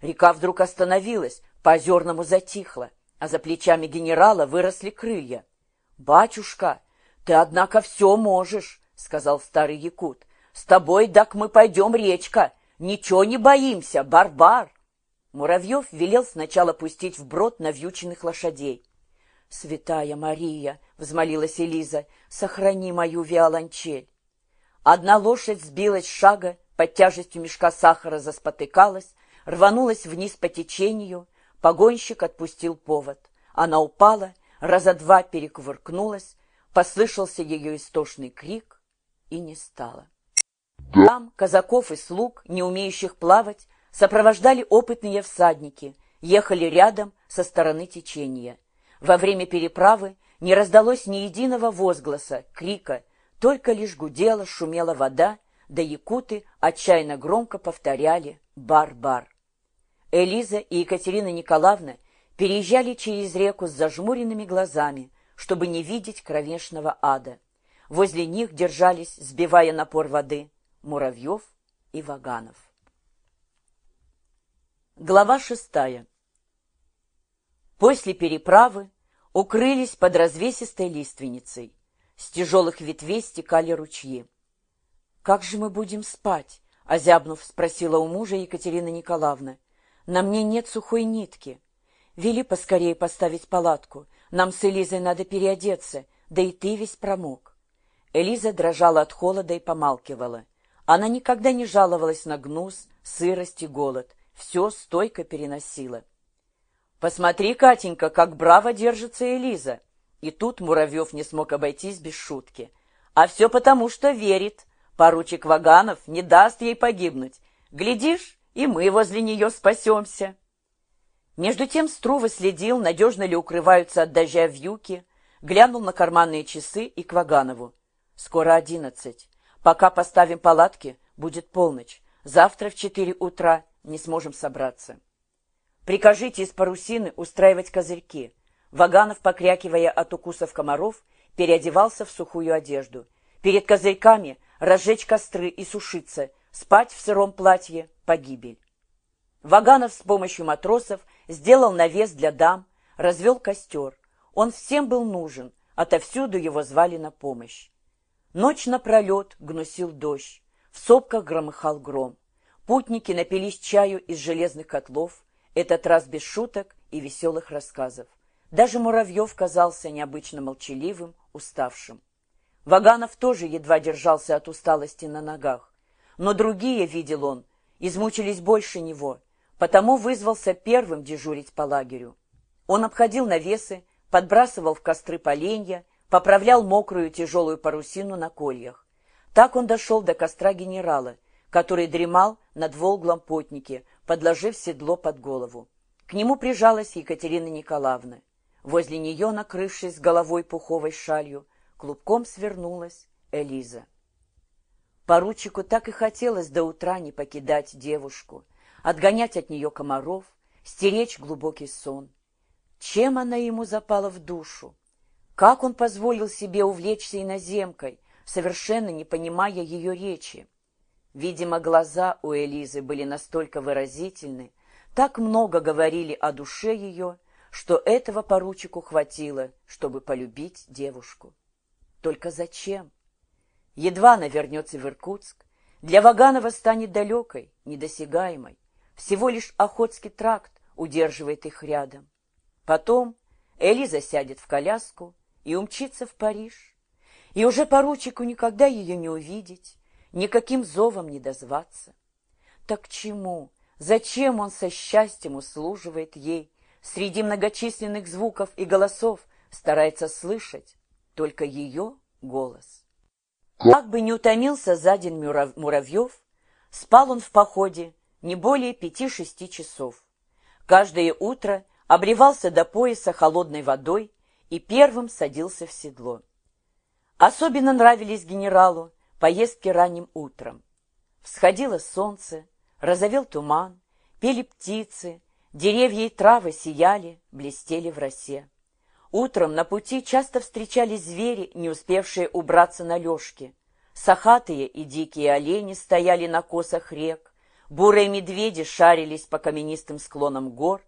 Река вдруг остановилась, по-озерному затихла, а за плечами генерала выросли крылья. «Батюшка, ты, однако, все можешь», — сказал старый якут. «С тобой, так мы пойдем, речка. Ничего не боимся, барбар». Муравьев велел сначала пустить в брод навьюченных лошадей. «Святая Мария!» — взмолилась Элиза. «Сохрани мою виолончель!» Одна лошадь сбилась с шага, под тяжестью мешка сахара заспотыкалась, рванулась вниз по течению, погонщик отпустил повод. Она упала, раза два перекувыркнулась, послышался ее истошный крик и не стало. Там казаков и слуг, не умеющих плавать, сопровождали опытные всадники, ехали рядом со стороны течения. Во время переправы не раздалось ни единого возгласа, крика, только лишь гудела, шумела вода, да якуты отчаянно громко повторяли «бар-бар». Элиза и Екатерина Николаевна переезжали через реку с зажмуренными глазами, чтобы не видеть кровешного ада. Возле них держались, сбивая напор воды, Муравьев и Ваганов. Глава шестая. После переправы укрылись под развесистой лиственницей. С тяжелых ветвей стекали ручьи. «Как же мы будем спать?» — озябнув, спросила у мужа Екатерина Николаевна. «На мне нет сухой нитки. Вели поскорее поставить палатку. Нам с Элизой надо переодеться, да и ты весь промок». Элиза дрожала от холода и помалкивала. Она никогда не жаловалась на гнус, сырость и голод. Все стойко переносила. «Посмотри, Катенька, как браво держится Элиза!» И тут Муравьев не смог обойтись без шутки. «А все потому, что верит. Поручик Ваганов не даст ей погибнуть. Глядишь, и мы возле нее спасемся». Между тем Струва следил, надежно ли укрываются от дождя вьюки, глянул на карманные часы и к Ваганову. «Скоро одиннадцать. Пока поставим палатки, будет полночь. Завтра в четыре утра не сможем собраться». Прикажите из парусины устраивать козырьки. Ваганов, покрякивая от укусов комаров, переодевался в сухую одежду. Перед козырьками разжечь костры и сушиться, спать в сыром платье – погибель. Ваганов с помощью матросов сделал навес для дам, развел костер. Он всем был нужен, отовсюду его звали на помощь. Ночь напролет гнусил дождь, в сопках громыхал гром. Путники напились чаю из железных котлов, этот раз без шуток и веселых рассказов. Даже Муравьев казался необычно молчаливым, уставшим. Ваганов тоже едва держался от усталости на ногах. Но другие, видел он, измучились больше него, потому вызвался первым дежурить по лагерю. Он обходил навесы, подбрасывал в костры поленья, поправлял мокрую тяжелую парусину на кольях. Так он дошел до костра генерала, который дремал на двуглом потнике, подложив седло под голову. К нему прижалась Екатерина Николаевна. Возле нее, накрывшись головой пуховой шалью, клубком свернулась Элиза. Поручику так и хотелось до утра не покидать девушку, отгонять от нее комаров, стеречь глубокий сон. Чем она ему запала в душу? Как он позволил себе увлечься иноземкой, совершенно не понимая ее речи? Видимо, глаза у Элизы были настолько выразительны, так много говорили о душе ее, что этого поручику хватило, чтобы полюбить девушку. Только зачем? Едва она вернется в Иркутск, для Ваганова станет далекой, недосягаемой. Всего лишь Охотский тракт удерживает их рядом. Потом Элиза сядет в коляску и умчится в Париж. И уже поручику никогда ее не увидеть, никаким зовом не дозваться. Так чему, зачем он со счастьем услуживает ей, среди многочисленных звуков и голосов старается слышать только ее голос? Как бы не утомился за день Муравьев, спал он в походе не более пяти-шести часов. Каждое утро обливался до пояса холодной водой и первым садился в седло. Особенно нравились генералу поездки ранним утром. Всходило солнце, разовел туман, пели птицы, деревья и травы сияли, блестели в росе. Утром на пути часто встречались звери, не успевшие убраться на лёжке. Сахатые и дикие олени стояли на косах рек, Бурые медведи шарились по каменистым склонам гор,